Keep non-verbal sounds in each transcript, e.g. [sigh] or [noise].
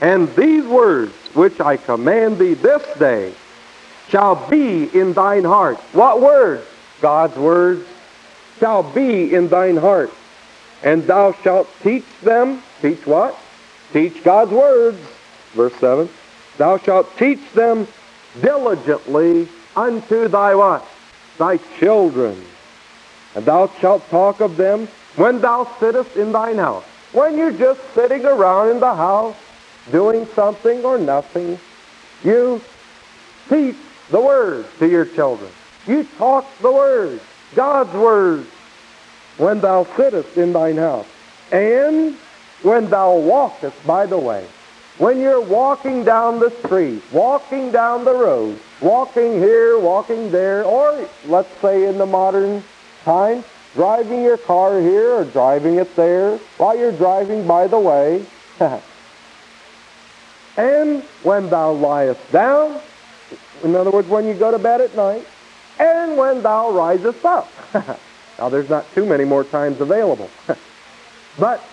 And these words which I command thee this day shall be in thine heart. What words? God's words shall be in thine heart. And thou shalt teach them. Teach what? Teach God's words. Verse 7. Thou shalt teach them diligently unto thy what? Thy children. And thou shalt talk of them when thou sittest in thine house. When you're just sitting around in the house doing something or nothing, you teach the Word to your children. You talk the Word, God's Word, when thou sittest in thine house. And when thou walkest by the way. When you're walking down the street, walking down the road, walking here, walking there, or let's say in the modern time, driving your car here or driving it there while you're driving by the way. [laughs] and when thou liest down, in other words, when you go to bed at night, and when thou risest up. [laughs] now, there's not too many more times available. [laughs] but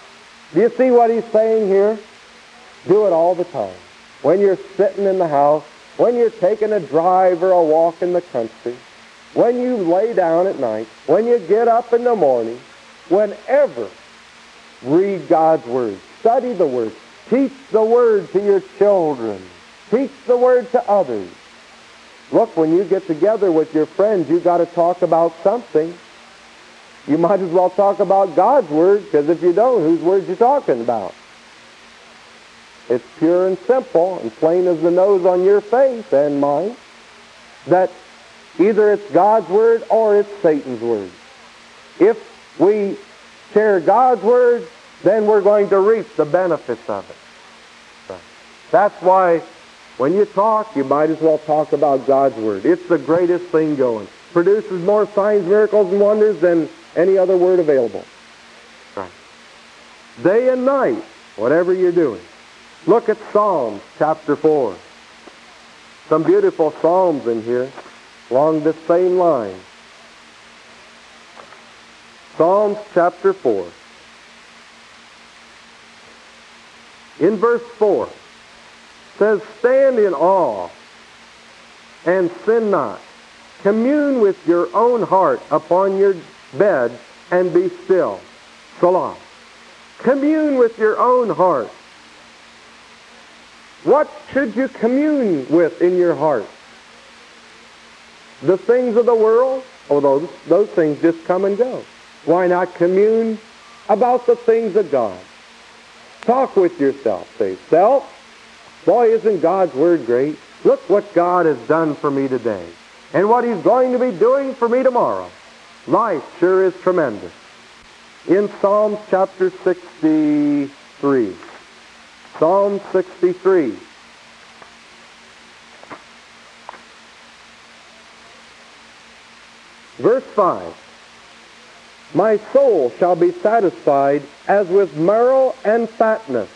do you see what he's saying here? Do it all the time. When you're sitting in the house, when you're taking a drive or a walk in the country, when you lay down at night, when you get up in the morning, whenever, read God's Word. Study the Word. Teach the Word to your children. Teach the Word to others. Look, when you get together with your friends, you've got to talk about something. You might as well talk about God's Word, because if you don't, whose words you talking about? It's pure and simple and plain as the nose on your face and mine that either it's God's Word or it's Satan's Word. If we share God's Word, then we're going to reap the benefits of it. That's why when you talk, you might as well talk about God's Word. It's the greatest thing going. Produces more signs, miracles, and wonders than any other word available. Right. Day and night, whatever you're doing. Look at Psalms chapter 4. Some beautiful Psalms in here along this same line. Psalms chapter 4. In verse 4 says, Stand in awe and sin not. Commune with your own heart upon your bed and be still. Selah. Commune with your own heart. What should you commune with in your heart? The things of the world? Oh, those, those things just come and go. Why not commune about the things of God? Talk with yourself. Say, self, boy, isn't God's Word great? Look what God has done for me today and what He's going to be doing for me tomorrow. Life sure is tremendous. In Psalm chapter 63, Psalm 63, verse 5, My soul shall be satisfied as with marrow and fatness.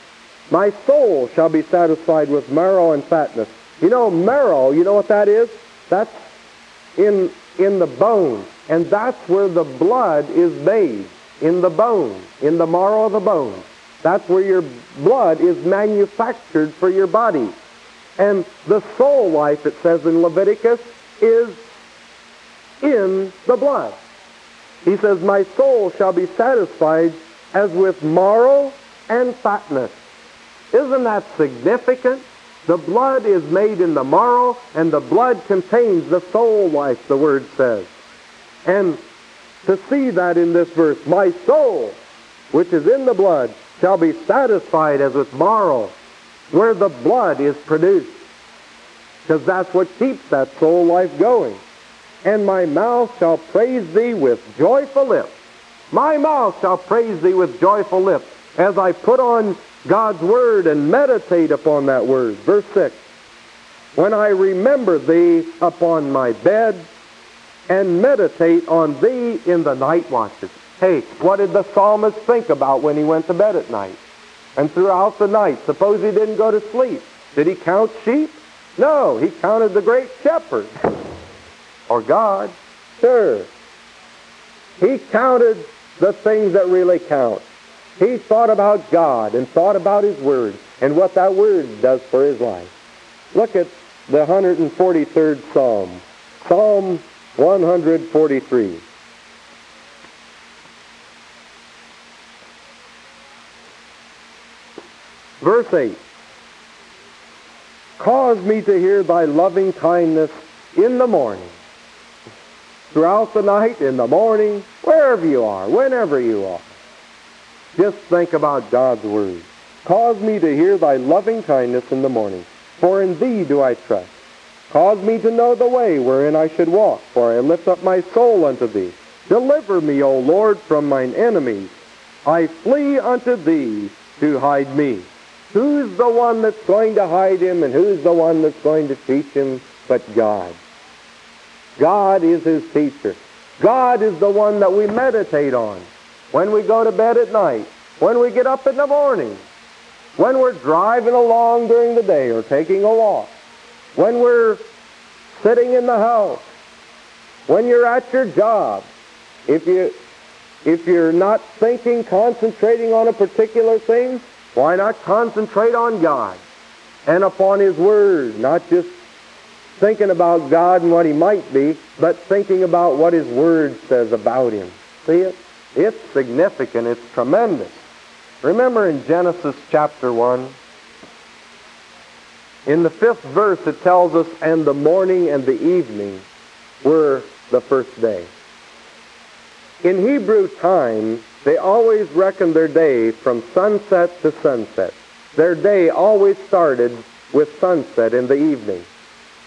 My soul shall be satisfied with marrow and fatness. You know, marrow, you know what that is? That's in, in the bone. And that's where the blood is made, in the bone, in the marrow of the bone. That's where your blood is manufactured for your body. And the soul life, it says in Leviticus, is in the blood. He says, My soul shall be satisfied as with marrow and fatness. Isn't that significant? The blood is made in the marrow, and the blood contains the soul life, the word says. And to see that in this verse, my soul, which is in the blood, shall be satisfied as with marrow, where the blood is produced. Because that's what keeps that soul life going. And my mouth shall praise thee with joyful lips. My mouth shall praise thee with joyful lips as I put on God's word and meditate upon that word. Verse 6. When I remember thee upon my bed and meditate on thee in the night watches. Hey, what did the psalmist think about when he went to bed at night? And throughout the night, suppose he didn't go to sleep. Did he count sheep? No, he counted the great shepherd. [laughs] Or God. Sure. He counted the things that really count. He thought about God and thought about His Word. and what that word does for his life. Look at the 143rd Psalm, Psalm 143. Verse 8 Cause me to hear thy loving kindness in the morning, throughout the night, in the morning, wherever you are, whenever you are. Just think about God's word. Cause me to hear thy loving kindness in the morning, for in thee do I trust. Cause me to know the way wherein I should walk, for I lift up my soul unto thee. Deliver me, O Lord, from mine enemies. I flee unto thee to hide me. Who's the one that's going to hide him and who's the one that's going to teach him but God? God is his teacher. God is the one that we meditate on when we go to bed at night, when we get up in the morning, when we're driving along during the day or taking a walk, when we're sitting in the house, when you're at your job, if you if you're not thinking, concentrating on a particular thing, why not concentrate on God and upon His Word, not just thinking about God and what He might be, but thinking about what His Word says about Him. See it? It's significant. It's tremendous. Remember in Genesis chapter 1, in the fifth verse it tells us, and the morning and the evening were the first day. In Hebrew time, they always reckoned their day from sunset to sunset. Their day always started with sunset in the evening.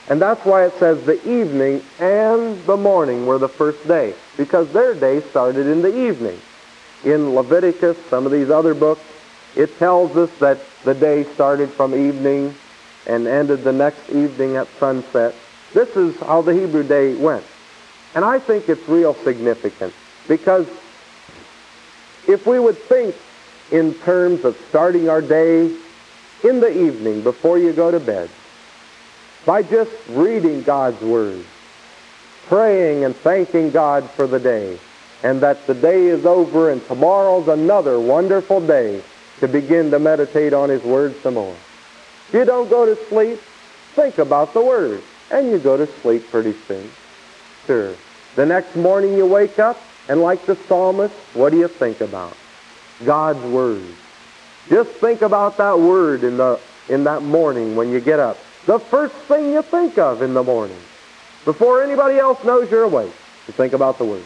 And that's why it says the evening and the morning were the first day, because their day started in the evening. In Leviticus, some of these other books, it tells us that the day started from evening and ended the next evening at sunset. This is how the Hebrew day went. And I think it's real significant because if we would think in terms of starting our day in the evening before you go to bed, by just reading God's Word, praying and thanking God for the day, and that the day is over and tomorrow's another wonderful day to begin to meditate on His Word some more. If you don't go to sleep, think about the Word, and you go to sleep pretty soon. Sure. The next morning you wake up, and like the psalmist, what do you think about? God's Word. Just think about that Word in, the, in that morning when you get up. The first thing you think of in the morning. Before anybody else knows you're awake, you think about the Word.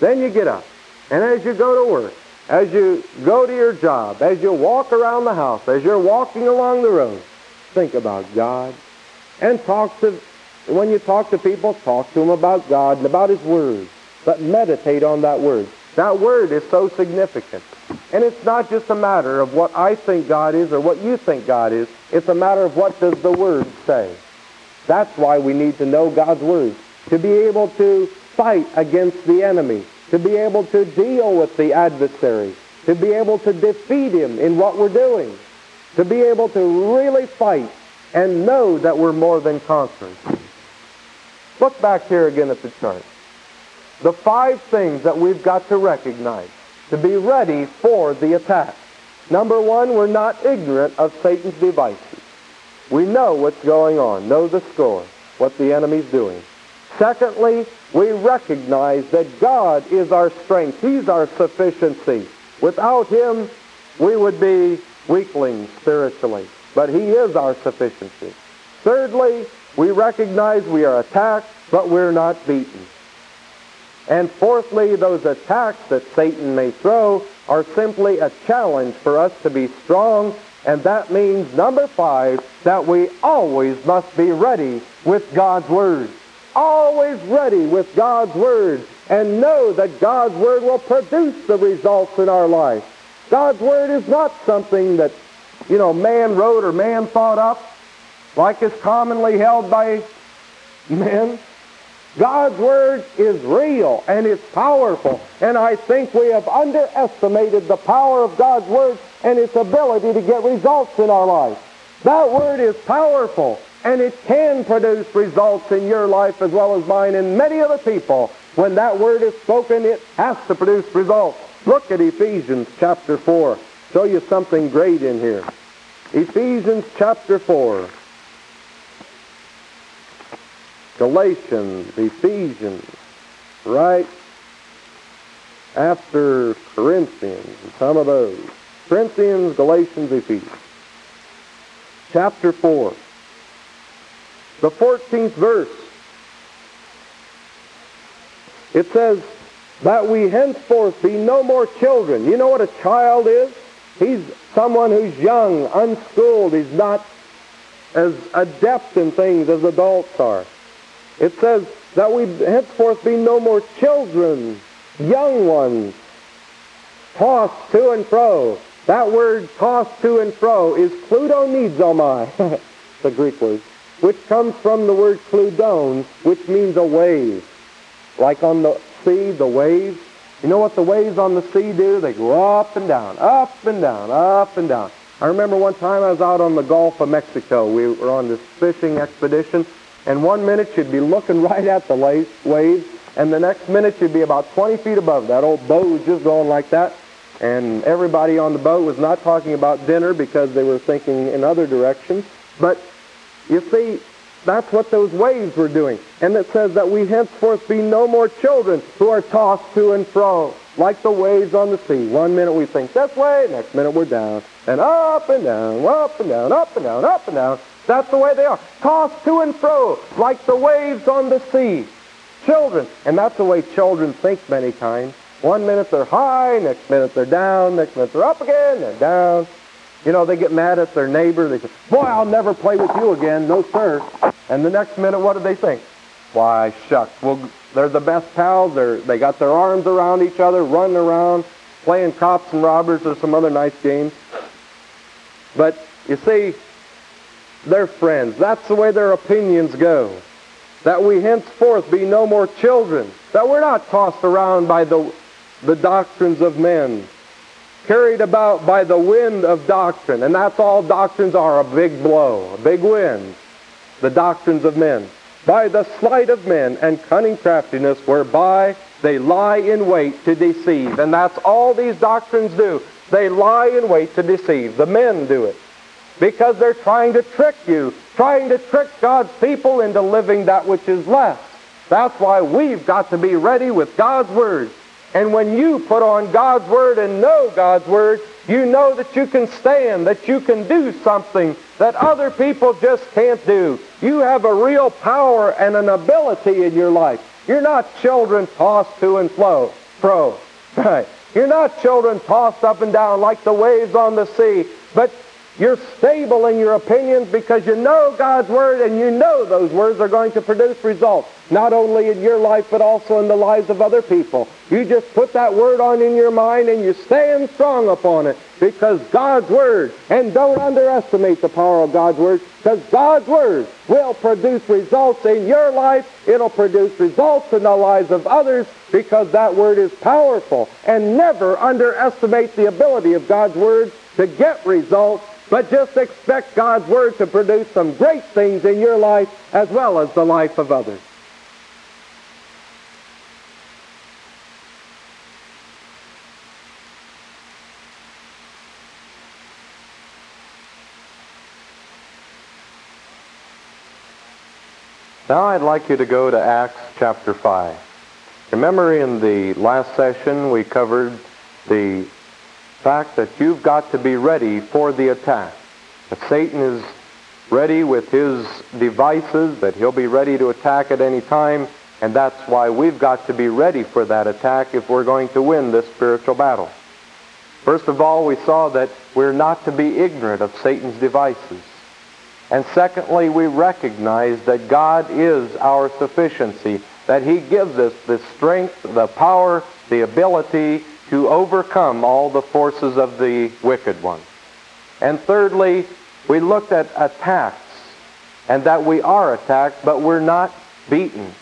Then you get up. And as you go to work, as you go to your job, as you walk around the house, as you're walking along the road, think about God. And talk to, when you talk to people, talk to them about God and about His Word. But meditate on that Word. That Word is so significant. And it's not just a matter of what I think God is or what you think God is. It's a matter of what does the Word say. That's why we need to know God's Word. To be able to fight against the enemy. To be able to deal with the adversary. To be able to defeat him in what we're doing. To be able to really fight and know that we're more than conquerors. Look back here again at the chart. The five things that we've got to recognize to be ready for the attack. Number one, we're not ignorant of Satan's devices. We know what's going on, know the score, what the enemy's doing. Secondly, we recognize that God is our strength. He's our sufficiency. Without Him, we would be weaklings spiritually. But He is our sufficiency. Thirdly, we recognize we are attacked, but we're not beaten. And fourthly, those attacks that Satan may throw are simply a challenge for us to be strong, and that means, number five, that we always must be ready with God's Word. Always ready with God's Word, and know that God's Word will produce the results in our life. God's Word is not something that, you know, man wrote or man thought up, like is commonly held by men. God's Word is real and it's powerful. And I think we have underestimated the power of God's Word and its ability to get results in our life. That Word is powerful and it can produce results in your life as well as mine and many other people. When that Word is spoken, it has to produce results. Look at Ephesians chapter 4. Show you something great in here. Ephesians chapter 4. Galatians, Ephesians, right after Corinthians some of those. Corinthians, Galatians, Ephesians. Chapter 4. The 14th verse. It says, that we henceforth be no more children. You know what a child is? He's someone who's young, unschooled. He's not as adept in things as adults are. It says that we henceforth be no more children, young ones, tossed to and fro. That word tossed to and fro is kludonizomai, [laughs] the Greek word, which comes from the word kludon, which means a wave. Like on the sea, the waves. You know what the waves on the sea do? They go up and down, up and down, up and down. I remember one time I was out on the Gulf of Mexico. We were on this fishing expedition, and one minute you'd be looking right at the waves, and the next minute you'd be about 20 feet above. That old boat was just going like that, and everybody on the boat was not talking about dinner because they were thinking in other directions. But you see, that's what those waves were doing. And it says that we henceforth be no more children who are tossed to and fro like the waves on the sea. One minute we think this way, next minute we're down. And up and down, up and down, up and down, up and down. That's the way they are. Tossed to and fro like the waves on the sea. Children. And that's the way children think many times. One minute they're high, next minute they're down, next minute they're up again, they're down. You know, they get mad at their neighbor. They say, boy, I'll never play with you again. No, sir. And the next minute, what do they think? Why, shucks. Well, they're the best pals. They're, they got their arms around each other, running around, playing cops and robbers or some other nice games. But you see, they're friends. That's the way their opinions go. That we henceforth be no more children. That we're not tossed around by the, the doctrines of men carried about by the wind of doctrine. And that's all doctrines are, a big blow, a big wind. The doctrines of men. By the sleight of men and cunning craftiness whereby they lie in wait to deceive. And that's all these doctrines do. They lie in wait to deceive. The men do it. Because they're trying to trick you, trying to trick God's people into living that which is less. That's why we've got to be ready with God's Word and when you put on God's Word and know God's Word, you know that you can stand, that you can do something that other people just can't do. You have a real power and an ability in your life. You're not children tossed to and fro. Fro. [laughs] Right. You're not children tossed up and down like the waves on the sea, but you're stable in your opinions because you know God's Word and you know those words are going to produce results, not only in your life but also in the lives of other people. You just put that Word on in your mind and you stand strong upon it because God's Word, and don't underestimate the power of God's Word, because God's Word will produce results in your life. It'll produce results in the lives of others because that Word is powerful. And never underestimate the ability of God's Word to get results but just expect God's Word to produce some great things in your life as well as the life of others. Now I'd like you to go to Acts chapter 5. Remember in the last session we covered the fact that you've got to be ready for the attack. That Satan is ready with his devices, that he'll be ready to attack at any time, and that's why we've got to be ready for that attack if we're going to win this spiritual battle. First of all, we saw that we're not to be ignorant of Satan's devices. And secondly, we recognize that God is our sufficiency, that he gives us the strength, the power, the ability to overcome all the forces of the wicked one. And thirdly, we looked at attacks and that we are attacked, but we're not beaten.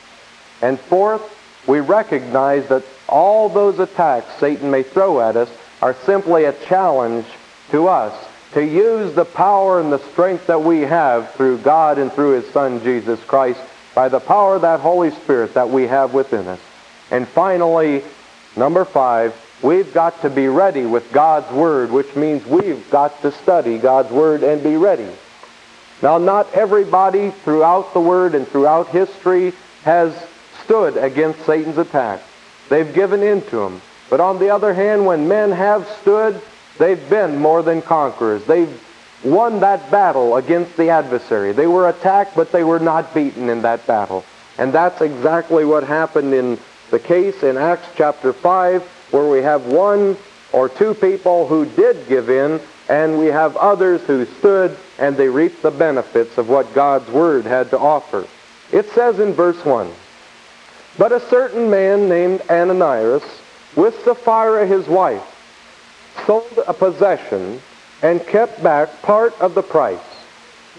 And fourth, we recognize that all those attacks Satan may throw at us are simply a challenge to us to use the power and the strength that we have through God and through His Son Jesus Christ by the power of that Holy Spirit that we have within us. And finally, number five, We've got to be ready with God's Word, which means we've got to study God's Word and be ready. Now, not everybody throughout the Word and throughout history has stood against Satan's attack. They've given in to him. But on the other hand, when men have stood, they've been more than conquerors. They've won that battle against the adversary. They were attacked, but they were not beaten in that battle. And that's exactly what happened in the case in Acts chapter 5, where we have one or two people who did give in, and we have others who stood and they reaped the benefits of what God's Word had to offer. It says in verse 1, But a certain man named Ananias, with Sapphira his wife, sold a possession and kept back part of the price,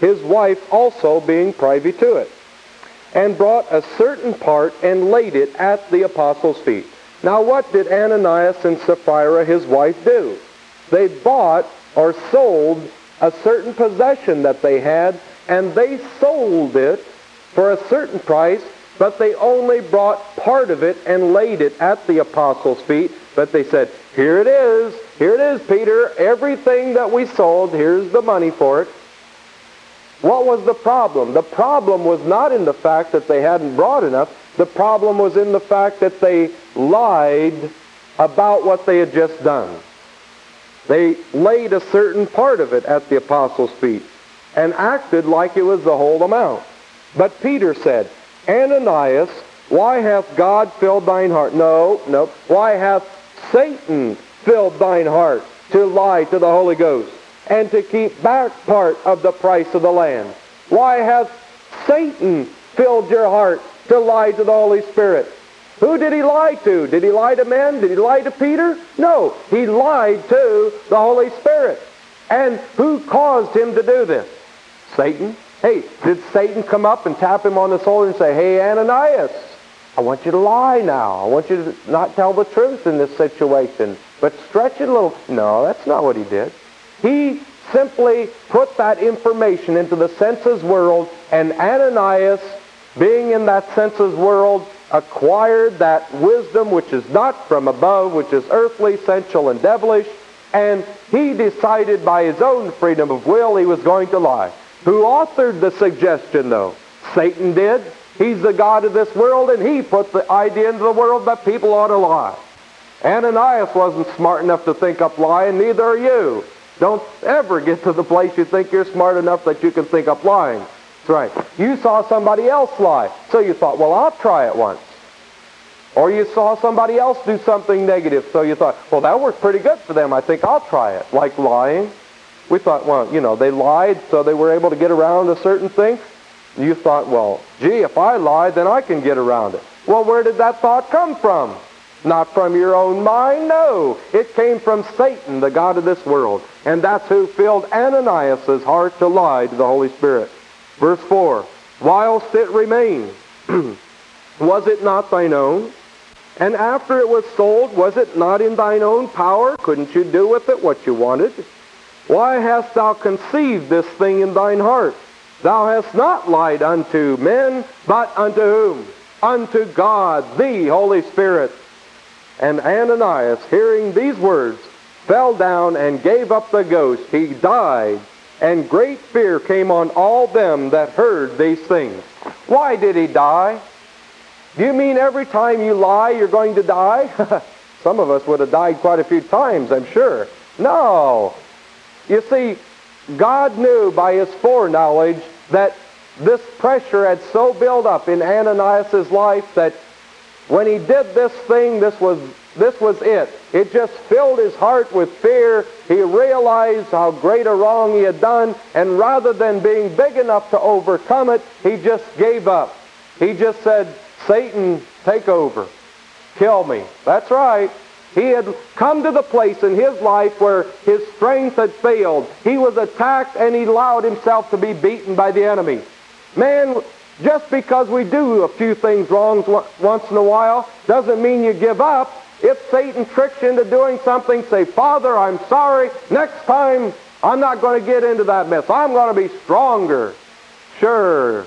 his wife also being privy to it, and brought a certain part and laid it at the apostles' feet. Now what did Ananias and Sapphira his wife do? They bought or sold a certain possession that they had, and they sold it for a certain price, but they only brought part of it and laid it at the apostles' feet. But they said, here it is, here it is, Peter, everything that we sold, here's the money for it. What was the problem? The problem was not in the fact that they hadn't brought enough. The problem was in the fact that they lied about what they had just done. They laid a certain part of it at the apostles' feet and acted like it was the whole amount. But Peter said, Ananias, why hath God filled thine heart? No, no. Why hath Satan filled thine heart to lie to the Holy Ghost and to keep back part of the price of the land? Why hath Satan filled your heart to lie to the Holy Spirit? Who did he lie to? Did he lie to men? Did he lie to Peter? No, he lied to the Holy Spirit. And who caused him to do this? Satan. Hey, did Satan come up and tap him on the shoulder and say, Hey, Ananias, I want you to lie now. I want you to not tell the truth in this situation, but stretch it a little. No, that's not what he did. He simply put that information into the senses world, and Ananias, being in that senses world, acquired that wisdom which is not from above, which is earthly, sensual, and devilish, and he decided by his own freedom of will he was going to lie. Who authored the suggestion, though? Satan did. He's the God of this world, and he put the idea into the world that people ought to lie. Ananias wasn't smart enough to think up lying, neither are you. Don't ever get to the place you think you're smart enough that you can think up lying. That's right. You saw somebody else lie, so you thought, well, I'll try it once. Or you saw somebody else do something negative, so you thought, well, that worked pretty good for them. I think I'll try it. Like lying. We thought, well, you know, they lied, so they were able to get around a certain thing. You thought, well, gee, if I lie, then I can get around it. Well, where did that thought come from? Not from your own mind, no. It came from Satan, the God of this world. And that's who filled Ananias' heart to lie to the Holy Spirit. Verse 4, Whilst it remained, [clears throat] was it not thine own? And after it was sold, was it not in thine own power? Couldn't you do with it what you wanted? Why hast thou conceived this thing in thine heart? Thou hast not lied unto men, but unto whom? Unto God, the Holy Spirit. And Ananias, hearing these words, fell down and gave up the ghost. He died, and great fear came on all them that heard these things. Why did he die? Do you mean every time you lie you're going to die? [laughs] Some of us would have died quite a few times, I'm sure. No. You see, God knew by his foreknowledge that this pressure had so built up in Ananias' life that when he did this thing, this was, this was it. It just filled his heart with fear. He realized how great a wrong he had done, and rather than being big enough to overcome it, he just gave up. He just said, Satan, take over. Kill me. That's right. He had come to the place in his life where his strength had failed. He was attacked and he allowed himself to be beaten by the enemy. Man, just because we do a few things wrong once in a while doesn't mean you give up. If Satan tricks you into doing something, say, Father, I'm sorry. Next time, I'm not going to get into that mess. I'm going to be stronger. Sure.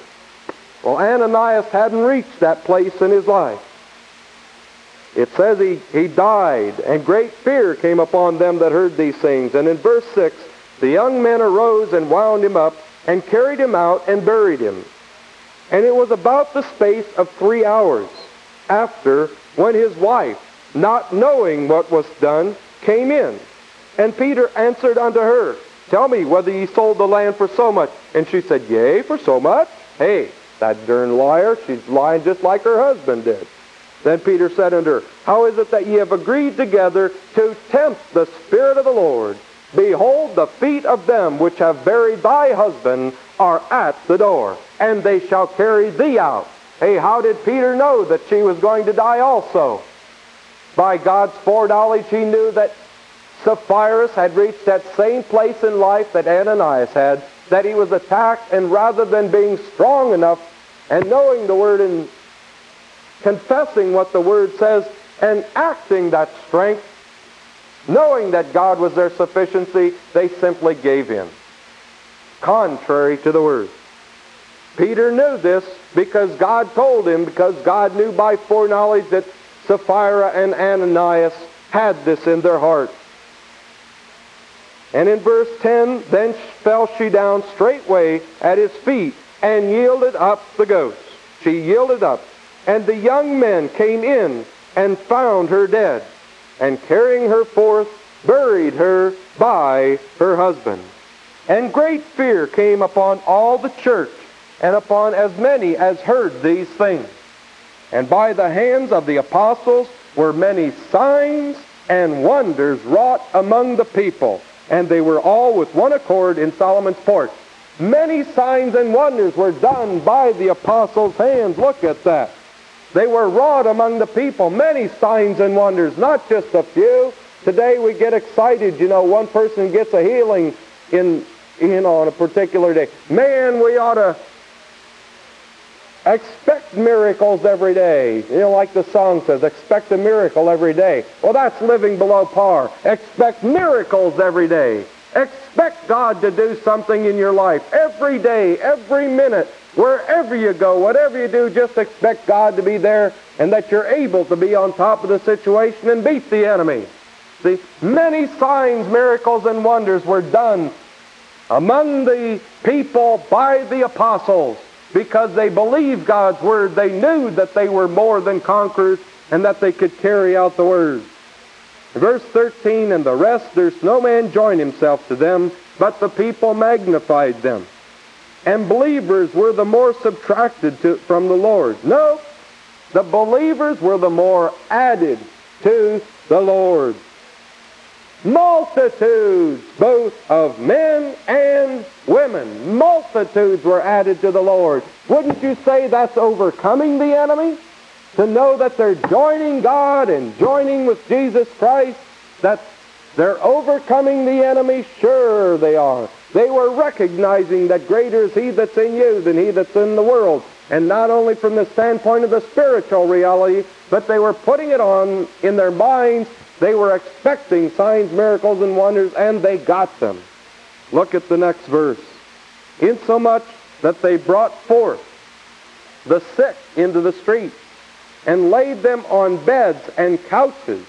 Well, Ananias hadn't reached that place in his life. it says he, he died, and great fear came upon them that heard these things. And in verse 6, the young men arose and wound him up, and carried him out and buried him. And it was about the space of three hours after when his wife, not knowing what was done, came in. And Peter answered unto her, Tell me whether ye sold the land for so much. And she said, Yea, for so much. Hey, that darn liar, she's lying just like her husband did. Then Peter said unto her, How is it that ye have agreed together to tempt the Spirit of the Lord? Behold, the feet of them which have buried thy husband are at the door, and they shall carry thee out. Hey, how did Peter know that she was going to die also? By God's foreknowledge, he knew that Sapphira had reached that same place in life that Ananias had, that he was attacked, and rather than being strong enough and knowing the word and confessing what the word says and acting that strength, knowing that God was their sufficiency, they simply gave in, contrary to the word. Peter knew this because God told him, because God knew by foreknowledge that Sapphira and Ananias had this in their heart. And in verse 10, then fell she down straightway at his feet and yielded up the ghost. She yielded up. And the young men came in and found her dead, and carrying her forth, buried her by her husband. And great fear came upon all the church, and upon as many as heard these things. And by the hands of the apostles were many signs and wonders wrought among the people. And they were all with one accord in Solomon's porch. Many signs and wonders were done by the apostles' hands. Look at that. They were wrought among the people. Many signs and wonders, not just a few. Today we get excited. You know, one person gets a healing in, you know, on a particular day. Man, we ought to expect miracles every day. You know, like the song says, expect a miracle every day. Well, that's living below par. Expect miracles every day. Expect God to do something in your life every day, every minute, wherever you go, whatever you do, just expect God to be there and that you're able to be on top of the situation and beat the enemy. See, many signs, miracles, and wonders were done among the people by the apostles because they believed God's word. They knew that they were more than conquerors and that they could carry out the word. Verse 13, and the rest, there's no man joined himself to them, but the people magnified them. And believers were the more subtracted to, from the Lord. No, the believers were the more added to the Lord. Multitudes, both of men and women, multitudes were added to the Lord. Wouldn't you say that's overcoming the enemy? to know that they're joining God and joining with Jesus Christ, that they're overcoming the enemy? Sure they are. They were recognizing that greater is he that's in you than he that's in the world. And not only from the standpoint of the spiritual reality, but they were putting it on in their minds. They were expecting signs, miracles, and wonders, and they got them. Look at the next verse. Insomuch that they brought forth the sick into the streets and laid them on beds and couches,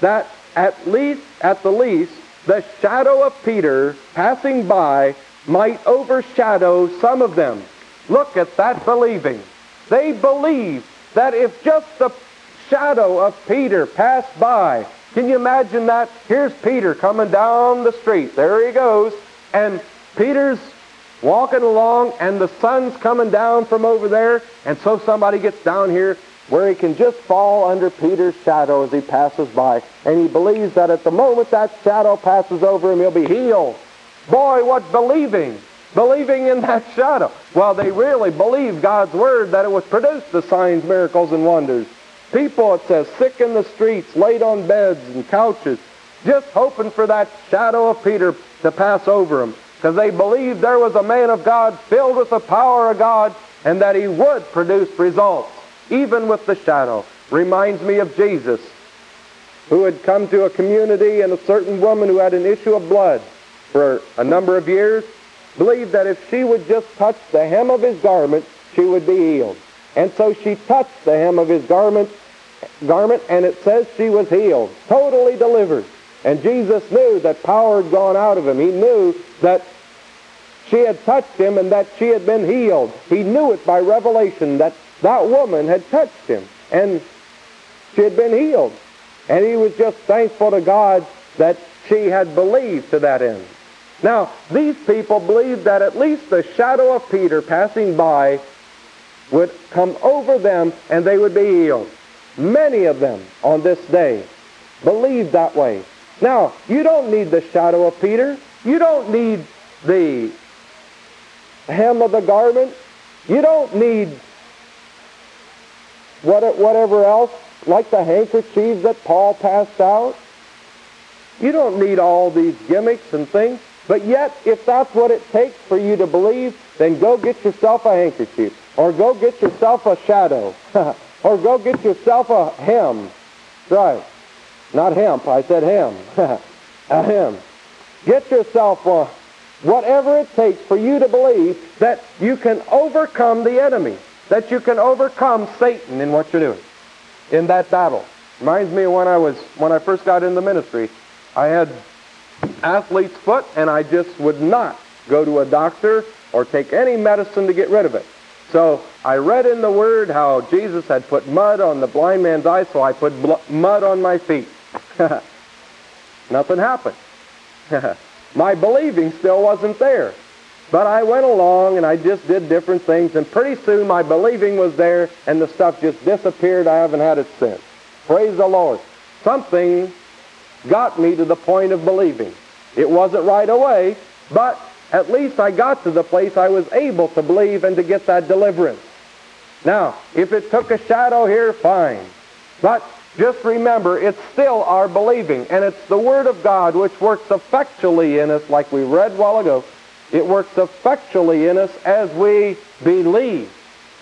that at least, at the least, the shadow of Peter passing by might overshadow some of them. Look at that believing. They believed that if just the shadow of Peter passed by, can you imagine that? Here's Peter coming down the street. There he goes. And Peter's walking along, and the sun's coming down from over there. And so somebody gets down here where he can just fall under Peter's shadow as he passes by. And he believes that at the moment that shadow passes over him, he'll be healed. Boy, what believing! Believing in that shadow. Well, they really believed God's word that it would produce the signs, miracles, and wonders. People, it says, sick in the streets, laid on beds and couches, just hoping for that shadow of Peter to pass over them. Because they believed there was a man of God filled with the power of God and that he would produce results even with the shadow. Reminds me of Jesus, who had come to a community and a certain woman who had an issue of blood for a number of years, believed that if she would just touch the hem of his garment, she would be healed. And so she touched the hem of his garment, garment, and it says she was healed, totally delivered. And Jesus knew that power had gone out of him. He knew that she had touched him and that she had been healed. He knew it by revelation that that woman had touched him and she had been healed. And he was just thankful to God that she had believed to that end. Now, these people believed that at least the shadow of Peter passing by would come over them and they would be healed. Many of them on this day believed that way. Now, you don't need the shadow of Peter. You don't need the hem of the garment. You don't need whatever else, like the handkerchiefs that Paul passed out. You don't need all these gimmicks and things. But yet, if that's what it takes for you to believe, then go get yourself a handkerchief. Or go get yourself a shadow. [laughs] or go get yourself a hem. Right. Not hemp, I said hem. [laughs] a hem. Get yourself a, whatever it takes for you to believe that you can overcome the enemy, that you can overcome Satan in what you're doing, in that battle. Reminds me when I was when I first got in the ministry. I had athlete's foot, and I just would not go to a doctor or take any medicine to get rid of it. So I read in the Word how Jesus had put mud on the blind man's eyes, so I put mud on my feet. [laughs] Nothing happened. [laughs] my believing still wasn't there. But I went along and I just did different things, and pretty soon my believing was there, and the stuff just disappeared. I haven't had it since. Praise the Lord. Something got me to the point of believing. It wasn't right away, but at least I got to the place I was able to believe and to get that deliverance. Now, if it took a shadow here, fine. But just remember, it's still our believing, and it's the Word of God which works effectually in us, like we read while ago. It works effectually in us as we believe.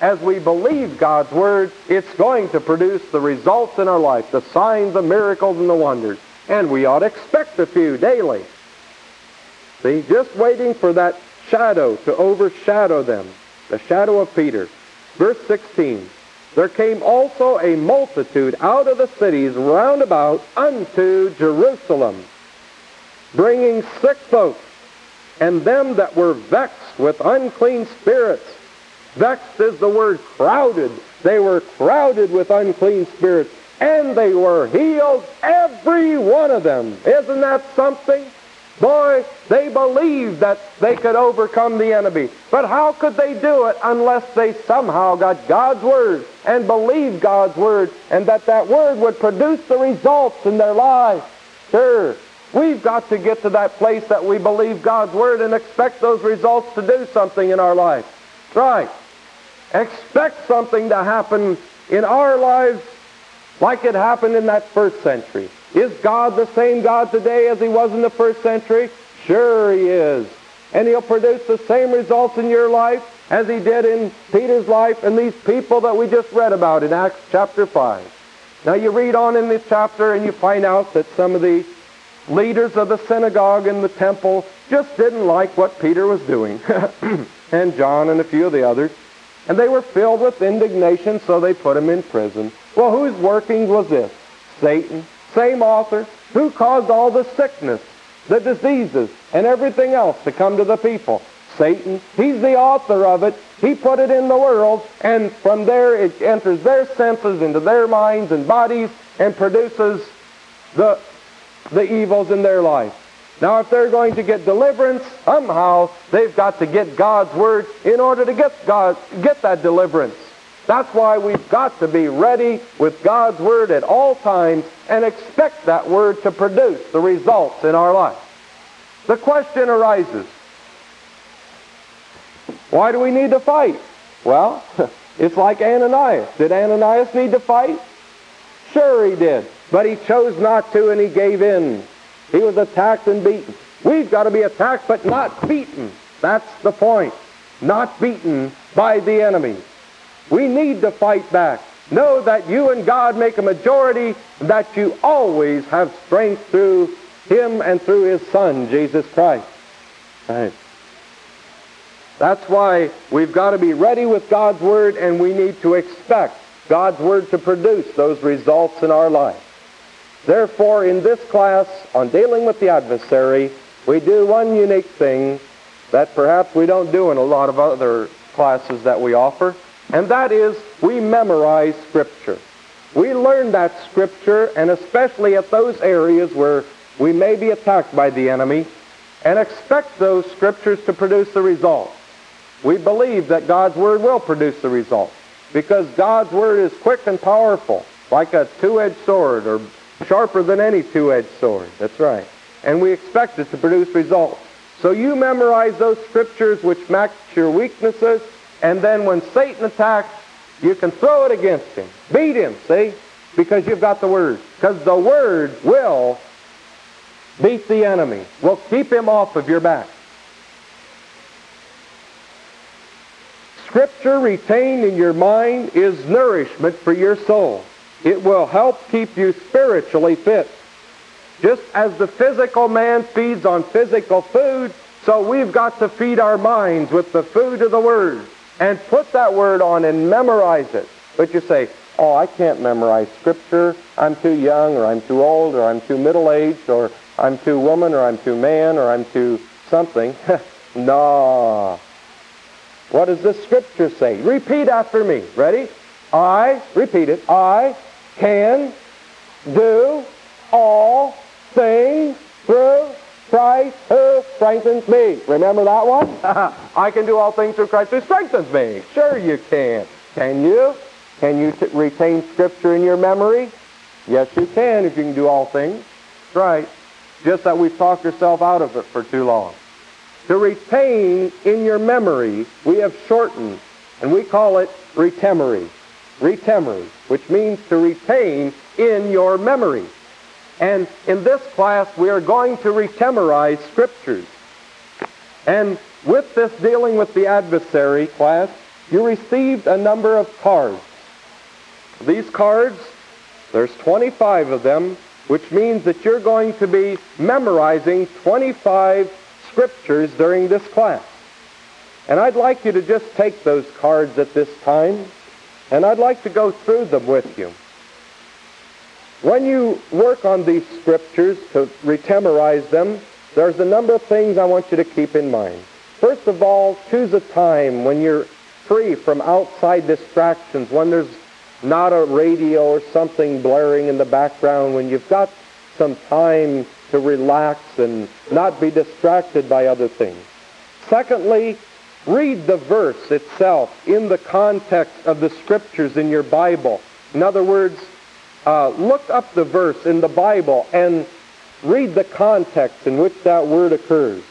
As we believe God's Word, it's going to produce the results in our life, the signs, the miracles, and the wonders. And we ought to expect a few daily. See, just waiting for that shadow to overshadow them, the shadow of Peter. Verse 16, There came also a multitude out of the cities round about unto Jerusalem, bringing sick folks, and them that were vexed with unclean spirits. Vexed is the word crowded. They were crowded with unclean spirits and they were healed, every one of them. Isn't that something? Boy, they believed that they could overcome the enemy. But how could they do it unless they somehow got God's Word and believed God's Word and that that Word would produce the results in their lives? Sure, we've got to get to that place that we believe God's Word and expect those results to do something in our life. Right. Expect something to happen in our lives like it happened in that first century. Is God the same God today as he was in the first century? Sure he is. And he'll produce the same results in your life as he did in Peter's life and these people that we just read about in Acts chapter 5. Now you read on in this chapter and you find out that some of the leaders of the synagogue and the temple just didn't like what Peter was doing. [clears throat] and John and a few of the others. And they were filled with indignation, so they put him in prison. Well, whose working was this? Satan. Same author. Who caused all the sickness, the diseases, and everything else to come to the people? Satan. He's the author of it. He put it in the world, and from there it enters their senses into their minds and bodies and produces the, the evils in their life. Now, if they're going to get deliverance, somehow they've got to get God's Word in order to get, God, get that deliverance. That's why we've got to be ready with God's Word at all times and expect that Word to produce the results in our life. The question arises, why do we need to fight? Well, [laughs] it's like Ananias. Did Ananias need to fight? Sure he did. But he chose not to and he gave in he was attacked and beaten. We've got to be attacked but not beaten. That's the point. Not beaten by the enemy. We need to fight back. Know that you and God make a majority, that you always have strength through Him and through His Son, Jesus Christ. Right. That's why we've got to be ready with God's Word and we need to expect God's Word to produce those results in our life. Therefore, in this class on dealing with the adversary, we do one unique thing that perhaps we don't do in a lot of other classes that we offer, and that is we memorize Scripture. We learn that Scripture, and especially at those areas where we may be attacked by the enemy, and expect those Scriptures to produce the result. We believe that God's Word will produce the result because God's Word is quick and powerful, like a two-edged sword or sharper than any two-edged sword. That's right. And we expect it to produce results. So you memorize those scriptures which match your weaknesses, and then when Satan attacks, you can throw it against him. Beat him, see? Because you've got the Word. Because the Word will beat the enemy, will keep him off of your back. Scripture retained in your mind is nourishment for your soul. It will help keep you spiritually fit. Just as the physical man feeds on physical food, so we've got to feed our minds with the food of the Word and put that Word on and memorize it. But you say, oh, I can't memorize Scripture. I'm too young, or I'm too old, or I'm too middle-aged, or I'm too woman, or I'm too man, or I'm too something. [laughs] no. What does the Scripture say? Repeat after me. Ready? I, repeat it, I can do all things through Christ who strengthens me. Remember that one? [laughs] I can do all things through Christ who strengthens me. Sure you can. Can you? Can you retain Scripture in your memory? Yes, you can if you can do all things. That's right. Just that we've talked ourselves out of it for too long. To retain in your memory, we have shortened, and we call it retemery. Retemery, which means to retain in your memory. And in this class, we are going to retemorize scriptures. And with this dealing with the adversary class, you received a number of cards. These cards, there's 25 of them, which means that you're going to be memorizing 25 scriptures during this class. And I'd like you to just take those cards at this time, and I'd like to go through them with you. When you work on these scriptures to retemorize them, there's a number of things I want you to keep in mind. First of all, choose a time when you're free from outside distractions, when there's not a radio or something blaring in the background, when you've got some time to relax and not be distracted by other things. Secondly, read the verse itself in the context of the scriptures in your Bible. In other words, uh, look up the verse in the Bible and read the context in which that word occurs.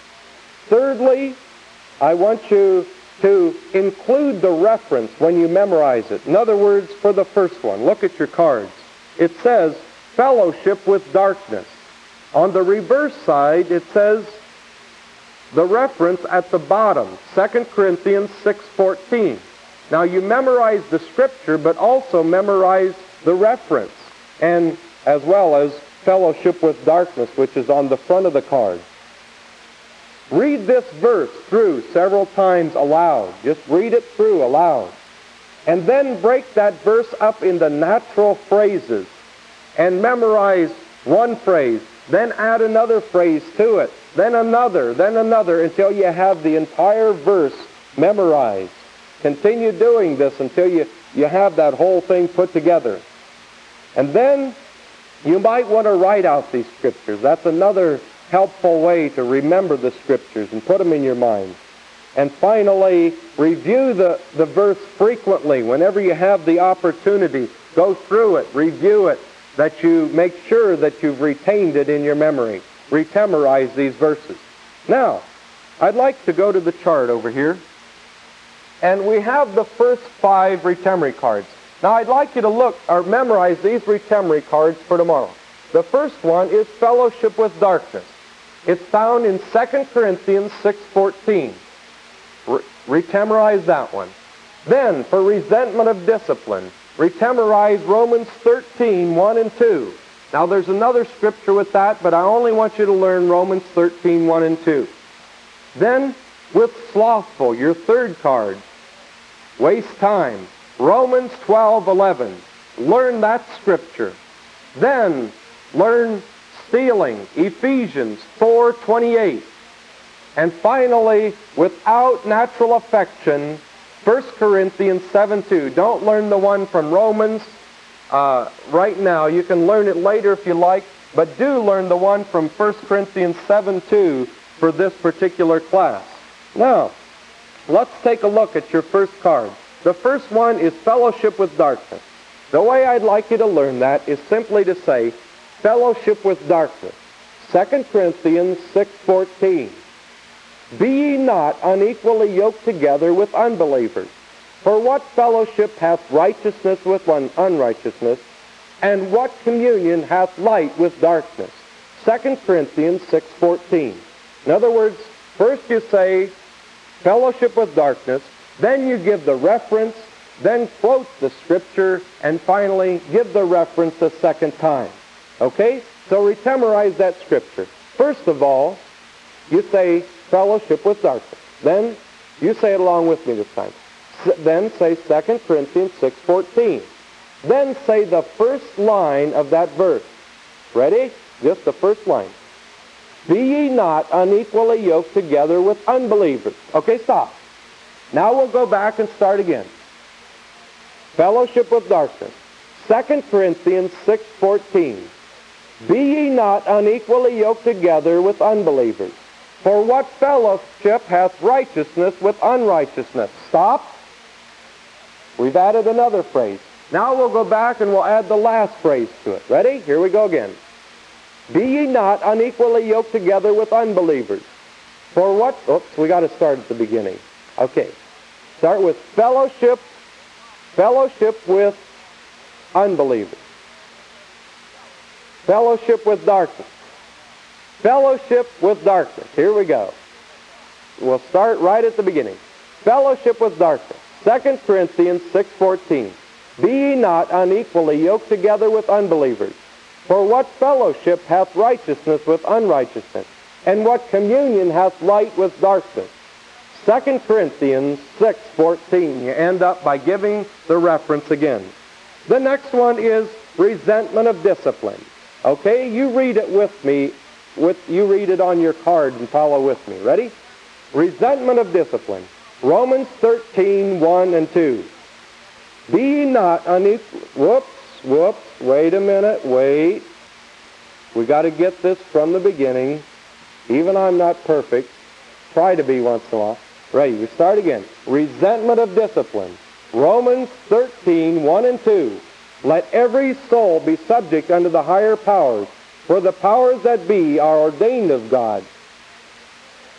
Thirdly, I want you to include the reference when you memorize it. In other words, for the first one, look at your cards. It says, fellowship with darkness. On the reverse side, it says the reference at the bottom, 2 Corinthians 6.14. Now you memorize the scripture, but also memorize the reference, and as well as fellowship with darkness, which is on the front of the card. Read this verse through several times aloud. Just read it through aloud. And then break that verse up into natural phrases and memorize one phrase, then add another phrase to it, then another, then another, until you have the entire verse memorized. Continue doing this until you, you have that whole thing put together. And then you might want to write out these scriptures. That's another helpful way to remember the scriptures and put them in your mind. And finally, review the, the verse frequently. Whenever you have the opportunity, go through it, review it, that you make sure that you've retained it in your memory. Retemorize these verses. Now, I'd like to go to the chart over here. And we have the first five retemory cards. Now, I'd like you to look or memorize these three retemory cards for tomorrow. The first one is fellowship with darkness. It's found in 2 Corinthians 6.14. Re- retemorize that one. Then, for resentment of discipline, retemorize Romans 13, 1 and 2. Now there's another scripture with that, but I only want you to learn Romans 13, 1 and 2. Then, with slothful, your third card, waste time. Romans 12:11. Learn that scripture. Then learn stealing, Ephesians 4:28. And finally, without natural affection, 1 Corinthians 7:2. Don't learn the one from Romans uh, right now. You can learn it later if you like, but do learn the one from 1 Corinthians 7:2 for this particular class. Now, let's take a look at your first card. The first one is fellowship with darkness. The way I'd like you to learn that is simply to say fellowship with darkness. 2 Corinthians 6:14. Be ye not unequally yoked together with unbelievers. For what fellowship hath righteousness with unrighteousness? And what communion hath light with darkness? 2 Corinthians 6.14. In other words, first you say fellowship with darkness, then you give the reference, then quote the scripture, and finally give the reference a second time. Okay? So retemorize that scripture. First of all, you say fellowship with darkness. Then you say it along with me this time. then say 2 Corinthians 6.14. Then say the first line of that verse. Ready? Just the first line. Be ye not unequally yoked together with unbelievers. Okay, stop. Now we'll go back and start again. Fellowship with darkness. 2 Corinthians 6.14. Be ye not unequally yoked together with unbelievers. For what fellowship hath righteousness with unrighteousness? Stop. We've added another phrase. Now we'll go back and we'll add the last phrase to it. Ready? Here we go again. Be ye not unequally yoked together with unbelievers. For what? Oops, we got to start at the beginning. Okay. Start with fellowship, fellowship with unbelievers. Fellowship with darkness. Fellowship with darkness. Here we go. We'll start right at the beginning. Fellowship with darkness. 2 Corinthians 6.14. Be ye not unequally yoked together with unbelievers. For what fellowship hath righteousness with unrighteousness? And what communion hath light with darkness? 2 Corinthians 6.14. You end up by giving the reference again. The next one is resentment of discipline. Okay, you read it with me with, you read it on your card and follow with me. Ready? Resentment of discipline. Romans 13, 1 and 2. Be not unequal. Whoops, whoops. Wait a minute. Wait. We got to get this from the beginning. Even I'm not perfect. Try to be once in a while. Ready? We start again. Resentment of discipline. Romans 13, 1 and 2. Let every soul be subject unto the higher powers, for the powers that be are ordained of God.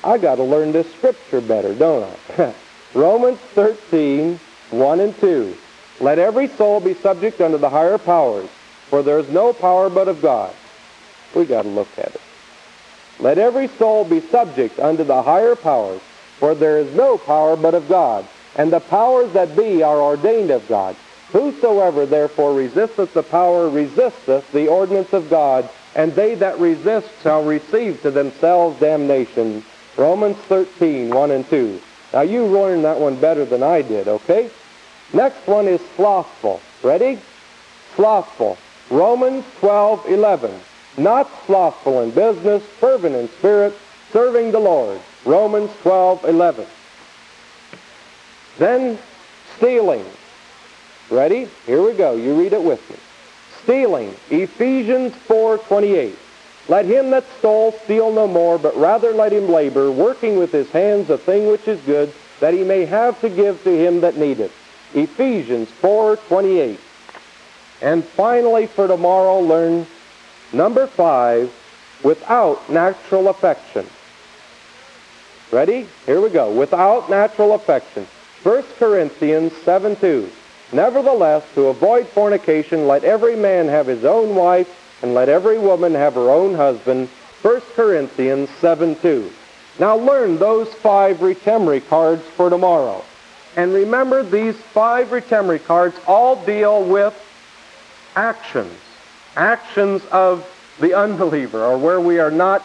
I got to learn this scripture better, don't I? [laughs] Romans 13, 1 and 2. Let every soul be subject unto the higher powers, for there is no power but of God. We got to look at it. Let every soul be subject unto the higher powers, for there is no power but of God, and the powers that be are ordained of God. Whosoever therefore resisteth the power resisteth the ordinance of God, and they that resist shall receive to themselves damnation. Romans 13, 1 and 2. Now you learned that one better than I did, okay? Next one is slothful. Ready? Slothful. Romans 12, 11. Not slothful in business, fervent in spirit, serving the Lord. Romans 12, 11. Then stealing. Ready? Here we go. You read it with me stealing. Ephesians 4:28. Let him that stole steal no more, but rather let him labor, working with his hands a thing which is good, that he may have to give to him that needeth. Ephesians 4:28. And finally for tomorrow learn number 5, without natural affection. Ready? Here we go. Without natural affection. 1 Corinthians 7 2. Nevertheless, to avoid fornication, let every man have his own wife, and let every woman have her own husband. 1 Corinthians 7 2. Now learn those five retemery cards for tomorrow. And remember, these five retemery cards all deal with actions. Actions of the unbeliever, or where we are not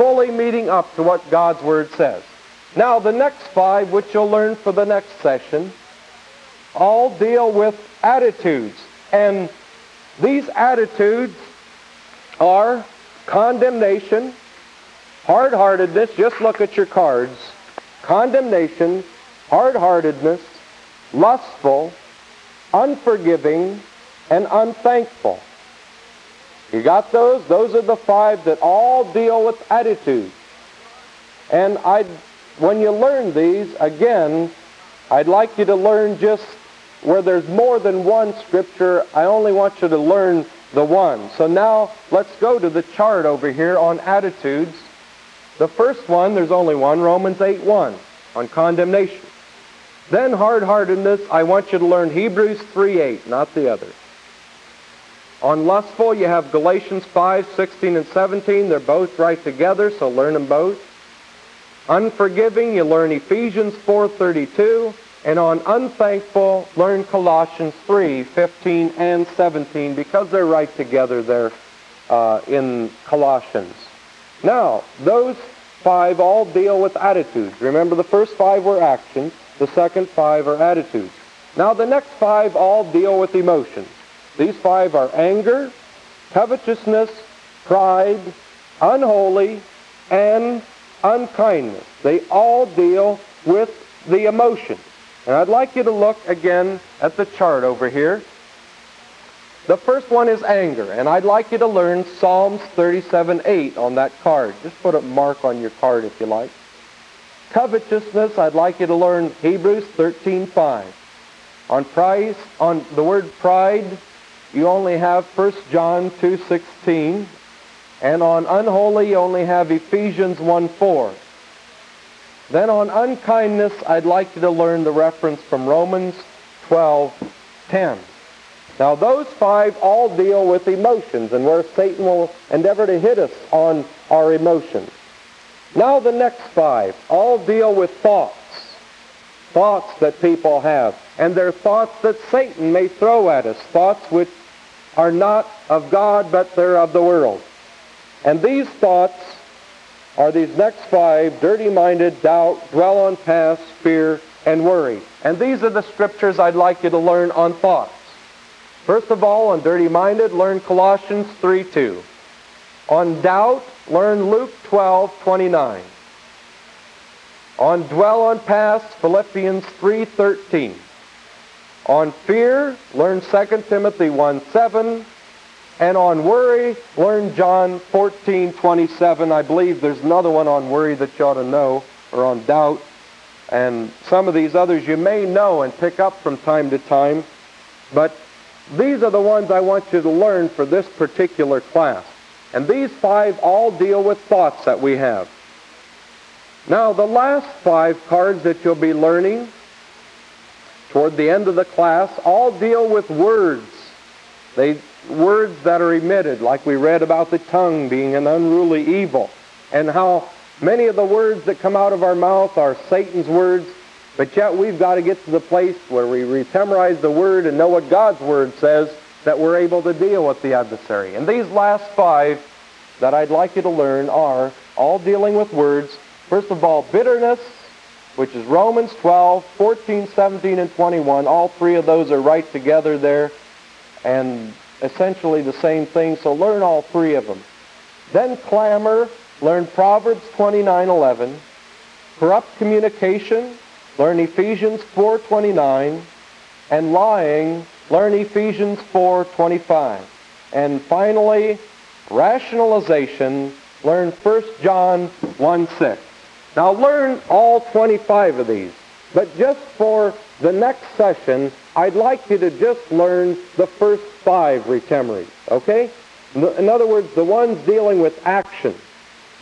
fully meeting up to what God's Word says. Now, the next five, which you'll learn for the next session, all deal with attitudes. And these attitudes are condemnation, hard-heartedness, just look at your cards, condemnation, hard-heartedness, lustful, unforgiving, and unthankful. You got those? Those are the five that all deal with attitude. And I, when you learn these, again, I'd like you to learn just where there's more than one scripture. I only want you to learn the one. So now let's go to the chart over here on attitudes. The first one, there's only one, Romans 8.1 on condemnation. Then hard-heartedness, I want you to learn Hebrews 3.8, not the other. On lustful, you have Galatians 5, 16, and 17. They're both right together, so learn them both. Unforgiving, you learn Ephesians 4.32. And on unthankful, learn Colossians 3, 15, and 17, because they're right together there uh, in Colossians. Now, those five all deal with attitudes. Remember, the first five were actions. The second five are attitudes. Now, the next five all deal with emotions. These five are anger, covetousness, pride, unholy, and unkindness. They all deal with the emotions. And I'd like you to look again at the chart over here. The first one is anger, and I'd like you to learn Psalms 37:8 on that card. Just put a mark on your card if you like. Covetousness, I'd like you to learn Hebrews 13:5. On pride, on the word pride, you only have 1 John 2.16. And on unholy, you only have Ephesians 1.4. Then on unkindness, I'd like you to learn the reference from Romans 12.10. Now those five all deal with emotions and where Satan will endeavor to hit us on our emotions. Now the next five all deal with thoughts. Thoughts that people have. And they're thoughts that Satan may throw at us. Thoughts which are not of God, but they're of the world. And these thoughts are these next five, dirty-minded, doubt, dwell on past, fear, and worry. And these are the scriptures I'd like you to learn on thoughts. First of all, on dirty-minded, learn Colossians 3.2. On doubt, learn Luke 12.29. On dwell on past, Philippians 3.13. On fear, learn 2 Timothy 1 7. And on worry, learn John 14 27. I believe there's another one on worry that you ought to know, or on doubt. And some of these others you may know and pick up from time to time. But these are the ones I want you to learn for this particular class. And these five all deal with thoughts that we have. Now, the last five cards that you'll be learning toward the end of the class all deal with words. They words that are emitted, like we read about the tongue being an unruly evil, and how many of the words that come out of our mouth are Satan's words, but yet we've got to get to the place where we memorize the word and know what God's word says that we're able to deal with the adversary. And these last five that I'd like you to learn are all dealing with words. First of all, bitterness, which is Romans 12, 14, 17, and 21. All three of those are right together there and essentially the same thing, so learn all three of them. Then clamor, learn Proverbs 29, 11. Corrupt communication, learn Ephesians 4.29. And lying, learn Ephesians 4.25. And finally, rationalization, learn 1 John 1, 6. Now learn all 25 of these. But just for the next session, I'd like you to just learn the first five retemeries, okay? In other words, the ones dealing with action.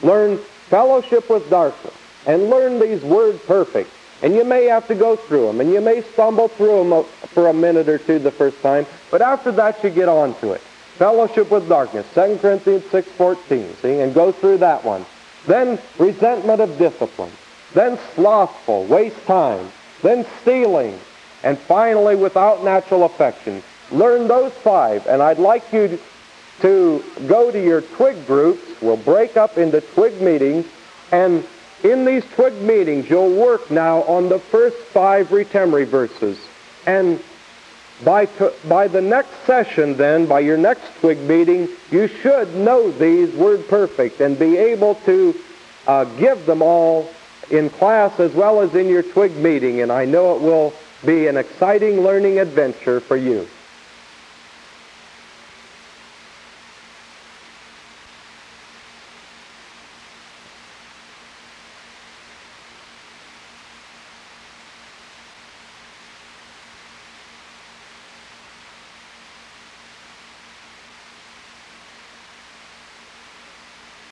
Learn fellowship with darkness and learn these word perfect. And you may have to go through them, and you may stumble through them uh, for a minute or two the first time, but after that you get on to it. Fellowship with darkness, 2 Corinthians 6.14, see, and go through that one. Then resentment of discipline. Then slothful, waste time. Then stealing. And finally, without natural affection. Learn those five, and I'd like you to go to your twig groups. We'll break up into twig meetings, and in these twig meetings, you'll work now on the first five retemery verses. And by, t- by the next session, then, by your next twig meeting, you should know these word perfect and be able to uh, give them all in class as well as in your twig meeting. And I know it will be an exciting learning adventure for you.